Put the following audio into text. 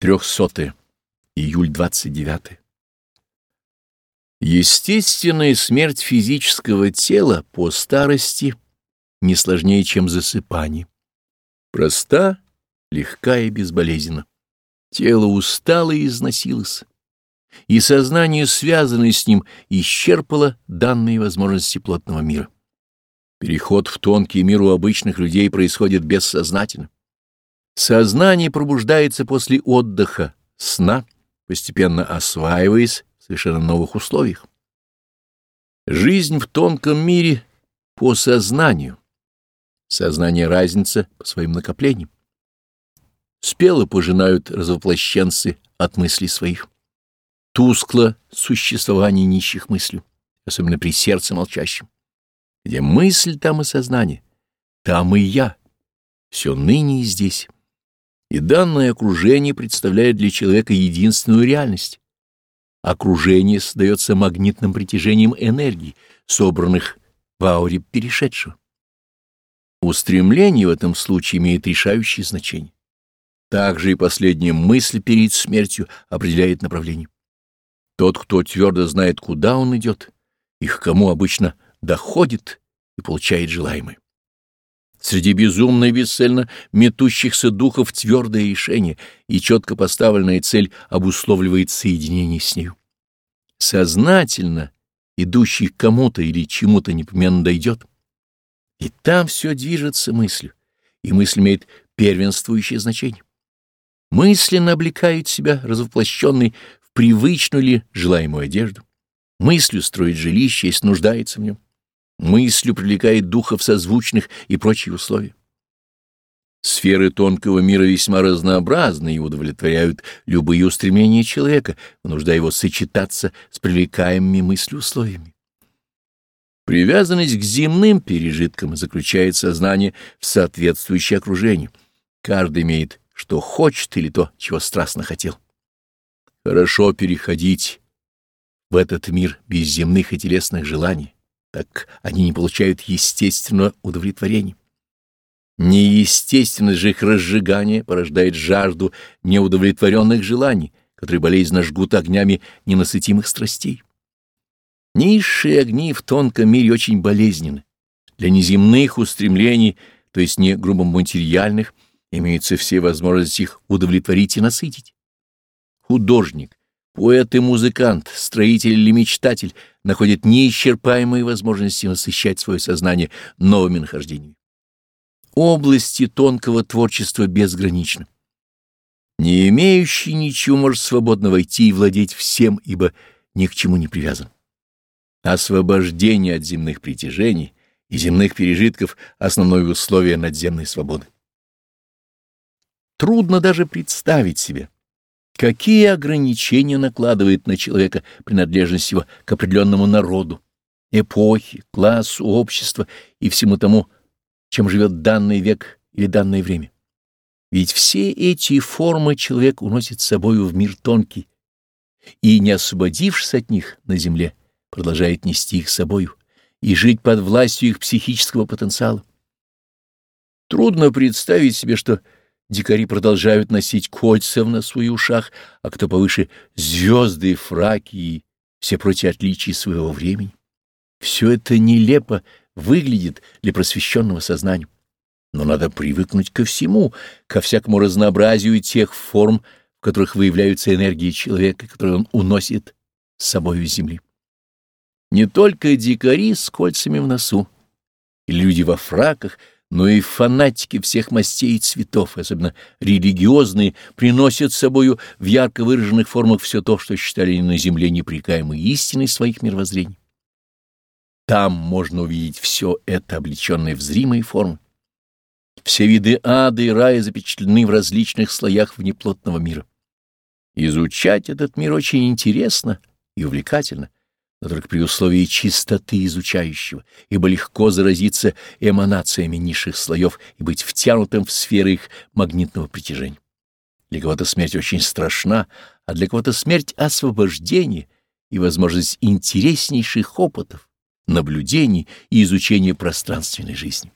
Трехсотое. Июль 29. Естественная смерть физического тела по старости не сложнее, чем засыпание. Проста, легка и безболезненна. Тело устало и износилось, и сознание, связанное с ним, исчерпало данные возможности плотного мира. Переход в тонкий мир у обычных людей происходит бессознательно. Сознание пробуждается после отдыха, сна, постепенно осваиваясь в совершенно новых условиях. Жизнь в тонком мире по сознанию. Сознание разница по своим накоплениям. Спело пожинают развоплощенцы от мыслей своих. Тускло существование нищих мыслью, особенно при сердце молчащем. Где мысль, там и сознание, там и я, все ныне и здесь и данное окружение представляет для человека единственную реальность. Окружение создается магнитным притяжением энергии, собранных в ауре перешедшего. Устремление в этом случае имеет решающее значение. Также и последняя мысль перед смертью определяет направление. Тот, кто твердо знает, куда он идет, и к кому обычно доходит и получает желаемое. Среди безумно и бесцельно метущихся духов твердое решение и четко поставленная цель обусловливает соединение с нею. Сознательно идущий к кому-то или чему-то непременно дойдет. И там все движется мыслью, и мысль имеет первенствующее значение. Мысленно облекает себя развоплощенный в привычную или желаемую одежду. Мыслью строит жилище, если нуждается в нем мыслью привлекает духов созвучных и прочие условия. Сферы тонкого мира весьма разнообразны и удовлетворяют любые устремления человека, вынуждая его сочетаться с привлекаемыми мыслью условиями. Привязанность к земным пережиткам заключает сознание в соответствующее окружение. Каждый имеет, что хочет или то, чего страстно хотел. Хорошо переходить в этот мир без земных и телесных желаний так они не получают естественного удовлетворения. Неестественность же их разжигания порождает жажду неудовлетворенных желаний, которые болезненно жгут огнями ненасытимых страстей. Низшие огни в тонком мире очень болезненны. Для неземных устремлений, то есть не грубо материальных, имеются все возможности их удовлетворить и насытить. Художник, Поэт и музыкант, строитель или мечтатель находят неисчерпаемые возможности насыщать свое сознание новыми нахождениями. Области тонкого творчества безграничны. Не имеющий ничего может свободно войти и владеть всем, ибо ни к чему не привязан. Освобождение от земных притяжений и земных пережитков — основное условие надземной свободы. Трудно даже представить себе, Какие ограничения накладывает на человека принадлежность его к определенному народу, эпохе, классу, обществу и всему тому, чем живет данный век или данное время? Ведь все эти формы человек уносит с собою в мир тонкий, и, не освободившись от них на земле, продолжает нести их с собою и жить под властью их психического потенциала. Трудно представить себе, что Дикари продолжают носить кольца в носу и ушах, а кто повыше — звезды, фраки и все прочие отличия своего времени. Все это нелепо выглядит для просвещенного сознания. Но надо привыкнуть ко всему, ко всякому разнообразию тех форм, в которых выявляются энергии человека, которые он уносит с собой из земли. Не только дикари с кольцами в носу, и люди во фраках — но и фанатики всех мастей и цветов, особенно религиозные, приносят с собою в ярко выраженных формах все то, что считали на земле непрекаемой истиной своих мировоззрений. Там можно увидеть все это, облеченное в зримые формы. Все виды ада и рая запечатлены в различных слоях внеплотного мира. Изучать этот мир очень интересно и увлекательно, но только при условии чистоты изучающего, ибо легко заразиться эманациями низших слоев и быть втянутым в сферы их магнитного притяжения. Для кого-то смерть очень страшна, а для кого-то смерть — освобождение и возможность интереснейших опытов, наблюдений и изучения пространственной жизни.